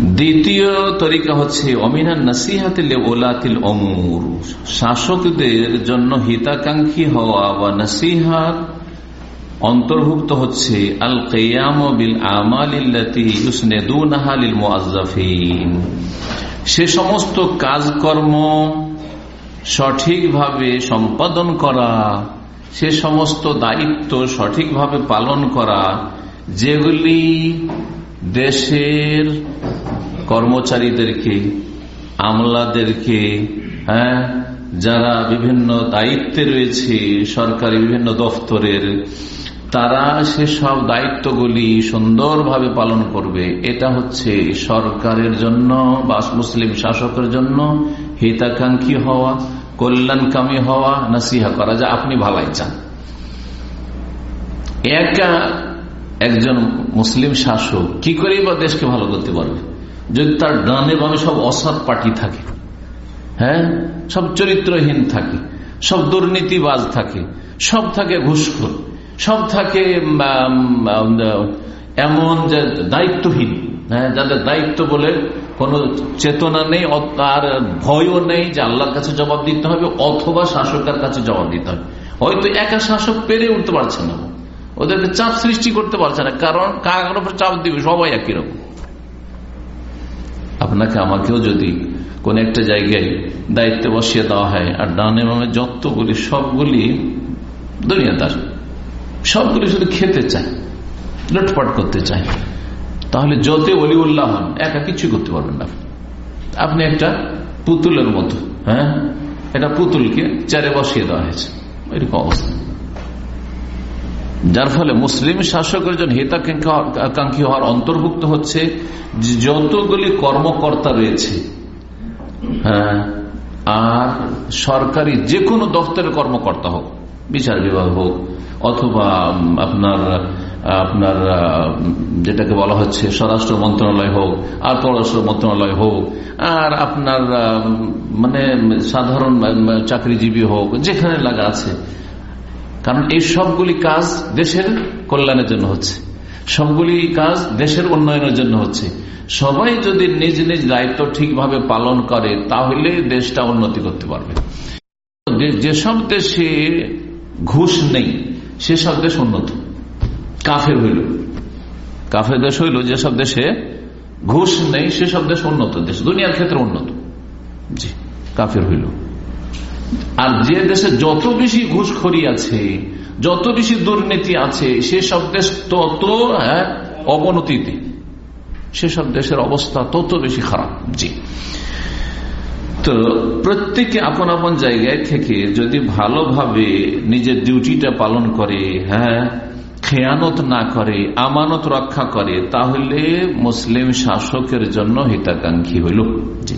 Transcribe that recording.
দ্বিতীয় তরিকা হচ্ছে, অমিনান নাসিহাতিল ওলাতিল অমুর। শাসকদের জন্য হিতাকাঙ্ক্ষী হওয়া বা নাসিহাত অন্তর্ভুক্ত হচ্ছে, আল কেয়াম বিল আমালিল মুআজ্জাফিন। সে সমস্ত কাজকর্ম সঠিকভাবে সম্পাদন করা, সে সমস্ত দায়িত্ব সঠিকভাবে পালন করা, যেগুলি দেশের কর্মচারীদেরকে, আমলাদেরকে হ্যাঁ যারা বিভিন্ন দায়িত্বে রয়েছে, সরকারি বিভিন্ন দফতরের, তারা সেসব দায়িত্বগুলি সুন্দরভাবে পালন করবে। এটা হচ্ছে সরকারের জন্য বা মুসলিম শাসকের জন্য হিতাকাঙ্ক্ষী হওয়া, কল্যাণকামী হওয়া, নাসিহা করা, যা আপনি ভালাই চান। একা একজন মুসলিম শাসক কি করেই বা দেশকে ভালো করতে পারবে? যদি তার ডানে বামে সব অসৎ পার্টি থাকে। হ্যাঁ? সব চরিত্রহীন থাকে। সব দুর্নীতিবাজ থাকে। সব থাকে ঘুষখোর। সব থাকে এমন যে দায়িত্বহীন। হ্যাঁ? যাদের দায়িত্ব বলে কোনো চেতনা নেই আর ভয়ও নেই যে আল্লাহর কাছে জবাব দিতে হবে, অথবা শাসকের কাছে জবাব দিতে হবে। হয়তো একা শাসক পেরে উঠতে পারছে না। ওদেরকে চাপ সৃষ্টি করতে পারছে না। কারণ, কার চাপ দিবে? সবাই একই রকম। আপনাকে আমাকেও যদি কোন একটা জায়গায় দায়িত্বে বসিয়ে দেওয়া হয়, আর ডানে বামে যতগুলি, সবগুলি দুনিয়াদার সবগুলি শুধু খেতে চায়, লুটপাট করতে চায়। তাহলে যতে অলিউল্লাহ হন, একা কিছু করতে পারবেন না আপনি। একটা পুতুলের মতো হ্যাঁ? এটা পুতুলকে চারে বসিয়ে দেওয়া হয়েছে। এরকম অবস্থা। যার ফলে মুসলিম শাসকের জন্য হিতাকাঙ্ক্ষী হওয়ার অন্তর্ভুক্ত হচ্ছে যতগুলি কর্মকর্তা রয়েছে হ্যাঁ আর সরকারি যে কোনো দপ্তরের কর্মকর্তা হোক, বিচার বিভাগ হোক, অথবা আপনার আপনার যেটাকে বলা হচ্ছে স্বরাষ্ট্র মন্ত্রণালয় হোক, আর পররাষ্ট্র মন্ত্রণালয় হোক, আর আপনার মানে সাধারণ চাকরিজীবী হোক, যেখানে লাগা আছে কারণ এই সবগুলি কাজ দেশের কল্যাণের জন্য হচ্ছে। সবগুলি কাজ দেশের উন্নয়নের জন্য হচ্ছে। সবাই যদি নিজ নিজ দায়িত্ব ঠিকভাবে পালন করে, তাহলে দেশটা উন্নতি করতে পারবে। যেসব দেশে ঘুষ নেই, সেসব দেশ উন্নত। কাফের হইল। কাফের দেশ হইল, যেসব দেশে ঘুষ নেই, সেসব দেশ উন্নত। দেশ দুনিয়ার ক্ষেত্রে উন্নত। জি, কাফের হইল। আর যে দেশে যত বেশি ঘুষখড়ি আছে যত বেশি দুর্নীতি আছে সেসব দেশ তত হ্যাঁ, অবনতিতে। সেসব দেশের অবস্থা তত বেশি খারাপ। জি। তো প্রত্যেকে আপন আপন জায়গায় থেকে যদি ভালোভাবে নিজের ডিউটিটা পালন করে হ্যাঁ খেয়ানত না করে আমানত রক্ষা করে তাহলে মুসলিম শাসকের জন্য হিতাকাঙ্ক্ষী হইল। জি।